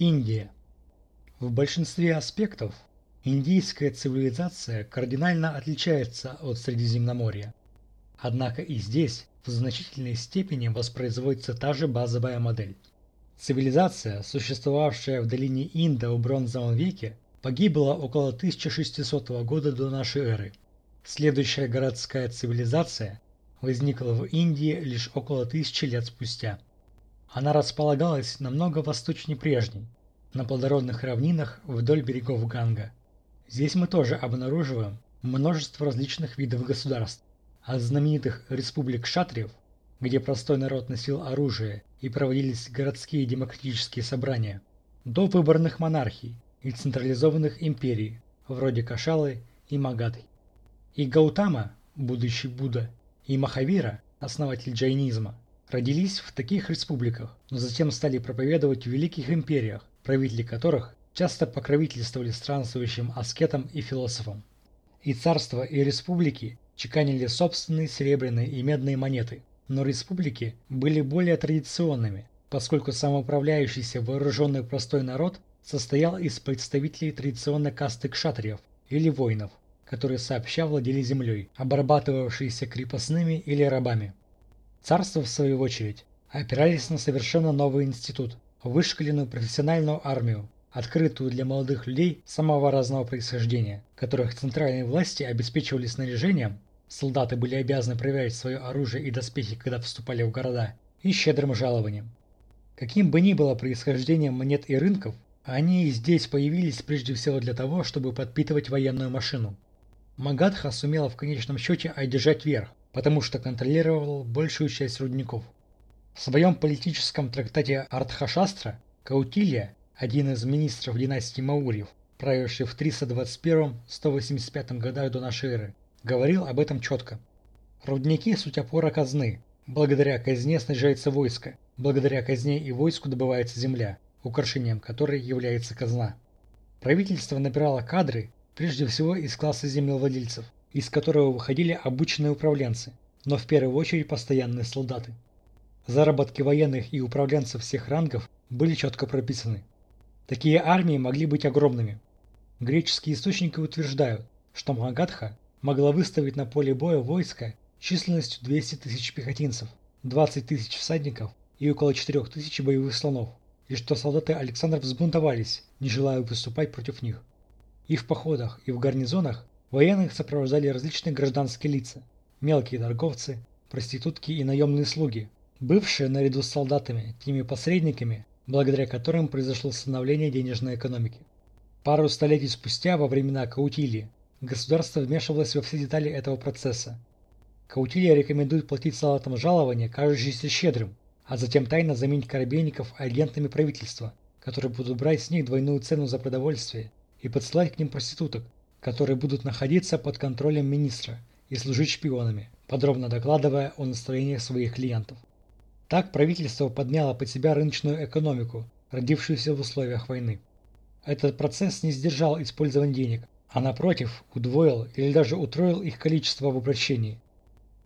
Индия. В большинстве аспектов индийская цивилизация кардинально отличается от Средиземноморья. Однако и здесь в значительной степени воспроизводится та же базовая модель. Цивилизация, существовавшая в долине Инда в бронзовом веке, погибла около 1600 года до нашей эры. Следующая городская цивилизация возникла в Индии лишь около тысячи лет спустя. Она располагалась намного восточнее прежней, на плодородных равнинах вдоль берегов Ганга. Здесь мы тоже обнаруживаем множество различных видов государств, от знаменитых республик шатриев, где простой народ носил оружие и проводились городские демократические собрания, до выборных монархий и централизованных империй, вроде Кашалы и Магадхи. И Гаутама, будущий Будда, и Махавира, основатель джайнизма, родились в таких республиках, но затем стали проповедовать в великих империях, правители которых часто покровительствовали странствующим аскетам и философам. И царства, и республики чеканили собственные серебряные и медные монеты, но республики были более традиционными, поскольку самоуправляющийся вооруженный простой народ состоял из представителей традиционной касты кшатриев или воинов, которые сообща владели землей, обрабатывавшиеся крепостными или рабами. Царства, в свою очередь, опирались на совершенно новый институт – вышкаленную профессиональную армию, открытую для молодых людей самого разного происхождения, которых центральные власти обеспечивали снаряжением Солдаты были обязаны проверять свое оружие и доспехи, когда вступали в города, и щедрым жалованием. Каким бы ни было происхождение монет и рынков, они и здесь появились прежде всего для того, чтобы подпитывать военную машину. Магадха сумела в конечном счете одержать верх, потому что контролировал большую часть рудников. В своем политическом трактате Артхашастра Каутилия, один из министров династии Маурьев, правивший в 321-185 годах до нашей эры, говорил об этом четко. Рудники – суть опора казны. Благодаря казне снижается войско. Благодаря казне и войску добывается земля, украшением которой является казна. Правительство набирало кадры, прежде всего из класса землевладельцев, из которого выходили обученные управленцы, но в первую очередь постоянные солдаты. Заработки военных и управленцев всех рангов были четко прописаны. Такие армии могли быть огромными. Греческие источники утверждают, что Магадха могла выставить на поле боя войско численностью 200 тысяч пехотинцев, 20 тысяч всадников и около 4 тысяч боевых слонов, и что солдаты Александра взбунтовались, не желая выступать против них. И в походах, и в гарнизонах военных сопровождали различные гражданские лица, мелкие торговцы, проститутки и наемные слуги, бывшие наряду с солдатами теми посредниками, благодаря которым произошло становление денежной экономики. Пару столетий спустя, во времена Каутилии, Государство вмешивалось во все детали этого процесса. Каутилья рекомендует платить солдатам жалование, кажущееся щедрым, а затем тайно заменить корабельников агентами правительства, которые будут брать с них двойную цену за продовольствие и подсылать к ним проституток, которые будут находиться под контролем министра и служить шпионами, подробно докладывая о настроениях своих клиентов. Так правительство подняло под себя рыночную экономику, родившуюся в условиях войны. Этот процесс не сдержал использование денег, а напротив удвоил или даже утроил их количество в обращении.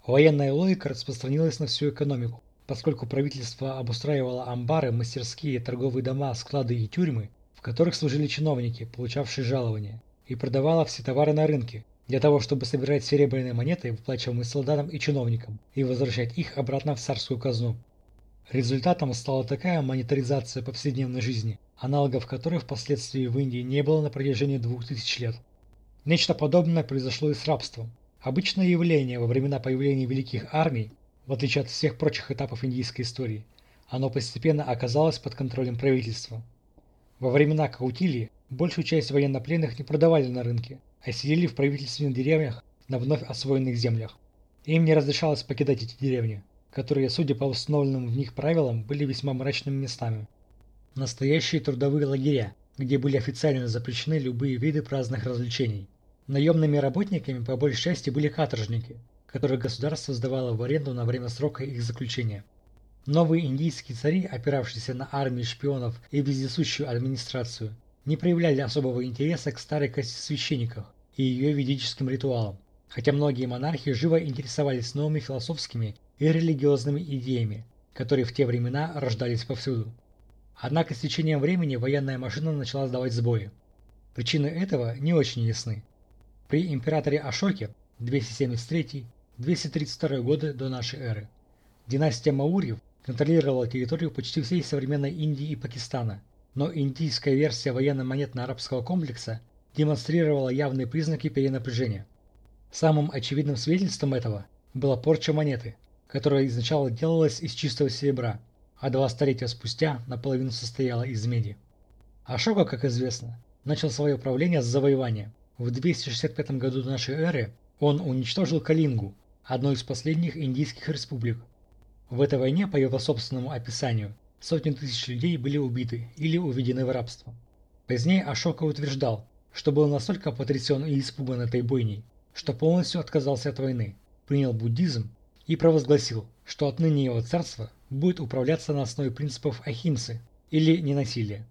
Военная логика распространилась на всю экономику, поскольку правительство обустраивало амбары, мастерские, торговые дома, склады и тюрьмы, в которых служили чиновники, получавшие жалования, и продавало все товары на рынке, для того, чтобы собирать серебряные монеты, выплачиваемые солдатам и чиновникам, и возвращать их обратно в царскую казну. Результатом стала такая монетаризация повседневной жизни, аналогов которой впоследствии в Индии не было на протяжении двух тысяч лет. Нечто подобное произошло и с рабством. Обычное явление во времена появления великих армий, в отличие от всех прочих этапов индийской истории, оно постепенно оказалось под контролем правительства. Во времена Каутилии большую часть военнопленных не продавали на рынке, а сидели в правительственных деревнях на вновь освоенных землях. Им не разрешалось покидать эти деревни, которые, судя по установленным в них правилам, были весьма мрачными местами. Настоящие трудовые лагеря, где были официально запрещены любые виды праздных развлечений. Наемными работниками по большей части были каторжники, которых государство сдавало в аренду на время срока их заключения. Новые индийские цари, опиравшиеся на армию шпионов и вездесущую администрацию, не проявляли особого интереса к старой кости священников и ее ведическим ритуалам, хотя многие монархи живо интересовались новыми философскими и религиозными идеями, которые в те времена рождались повсюду. Однако с течением времени военная машина начала сдавать сбои. Причины этого не очень ясны. При императоре Ашоке 273-232 годы до нашей эры династия Маурьев контролировала территорию почти всей современной Индии и Пакистана, но индийская версия военно-монетно-арабского комплекса демонстрировала явные признаки перенапряжения. Самым очевидным свидетельством этого была порча монеты, которая изначально делалась из чистого серебра, а два столетия спустя наполовину состояла из меди. Ашока, как известно, начал свое правление с завоевания. В 265 году нашей эры он уничтожил Калингу, одну из последних индийских республик. В этой войне, по его собственному описанию, сотни тысяч людей были убиты или уведены в рабство. Позднее Ашока утверждал, что был настолько потрясен и испуган этой бойней, что полностью отказался от войны, принял буддизм и провозгласил, что отныне его царство будет управляться на основе принципов ахимсы или ненасилия.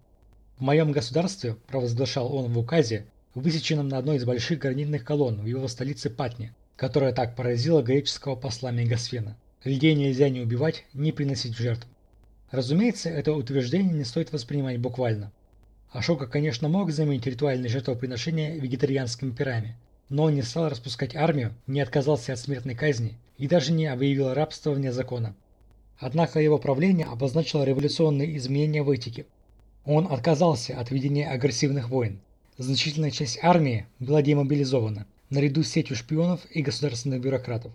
В моем государстве, провозглашал он в указе, высеченном на одной из больших гранитных колонн в его столице Патне, которая так поразила греческого посла Мегасфена. Людей нельзя не убивать, не приносить в жертву. Разумеется, это утверждение не стоит воспринимать буквально. Ашока, конечно, мог заменить ритуальные жертвоприношения вегетарианскими пирами, но он не стал распускать армию, не отказался от смертной казни и даже не объявил рабство вне закона. Однако его правление обозначило революционные изменения в этике. Он отказался от ведения агрессивных войн. Значительная часть армии была демобилизована, наряду с сетью шпионов и государственных бюрократов.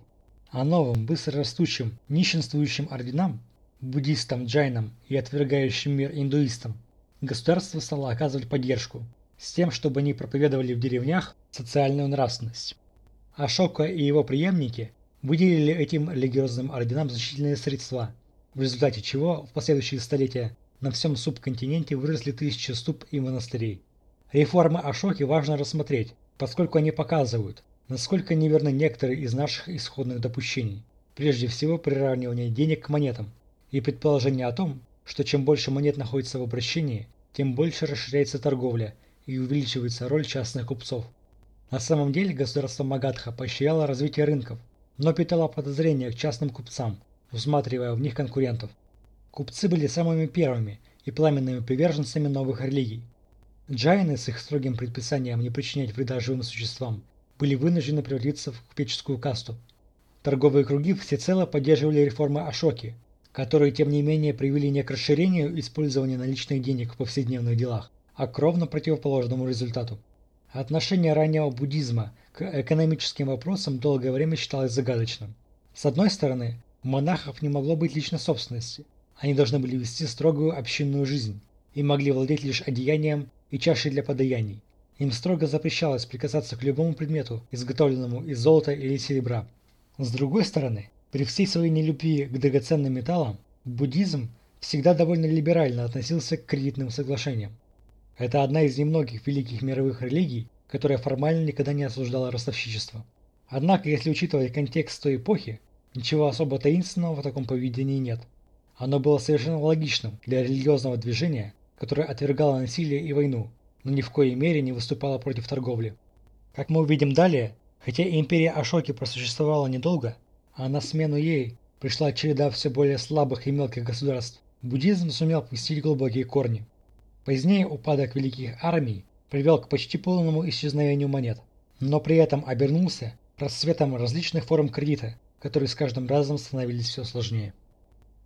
А новым, быстро растущим, нищенствующим орденам, буддистам, джайнам и отвергающим мир индуистам, государство стало оказывать поддержку, с тем, чтобы они проповедовали в деревнях социальную нравственность. Ашока и его преемники выделили этим религиозным орденам значительные средства, в результате чего в последующие столетия на всем субконтиненте выросли тысячи ступ и монастырей. Реформы Ашоки важно рассмотреть, поскольку они показывают, насколько неверны некоторые из наших исходных допущений. Прежде всего приравнивание денег к монетам и предположение о том, что чем больше монет находится в обращении, тем больше расширяется торговля и увеличивается роль частных купцов. На самом деле государство Магадха поощряло развитие рынков, но питало подозрения к частным купцам, усматривая в них конкурентов. Купцы были самыми первыми и пламенными приверженцами новых религий. Джайны с их строгим предписанием не причинять вреда живым существам были вынуждены превратиться в купеческую касту. Торговые круги всецело поддерживали реформы Ашоки – которые, тем не менее, привели не к расширению использования наличных денег в повседневных делах, а к ровно противоположному результату. Отношение раннего буддизма к экономическим вопросам долгое время считалось загадочным. С одной стороны, монахов не могло быть личной собственности, они должны были вести строгую общинную жизнь и могли владеть лишь одеянием и чашей для подаяний. Им строго запрещалось прикасаться к любому предмету, изготовленному из золота или серебра. С другой стороны, при всей своей нелюбви к драгоценным металлам, буддизм всегда довольно либерально относился к кредитным соглашениям. Это одна из немногих великих мировых религий, которая формально никогда не осуждала ростовщичество. Однако, если учитывать контекст той эпохи, ничего особо таинственного в таком поведении нет. Оно было совершенно логичным для религиозного движения, которое отвергало насилие и войну, но ни в коей мере не выступало против торговли. Как мы увидим далее, хотя империя Ашоки просуществовала недолго, а на смену ей пришла череда все более слабых и мелких государств. Буддизм сумел пустить глубокие корни. Позднее упадок великих армий привел к почти полному исчезновению монет, но при этом обернулся расцветом различных форм кредита, которые с каждым разом становились все сложнее.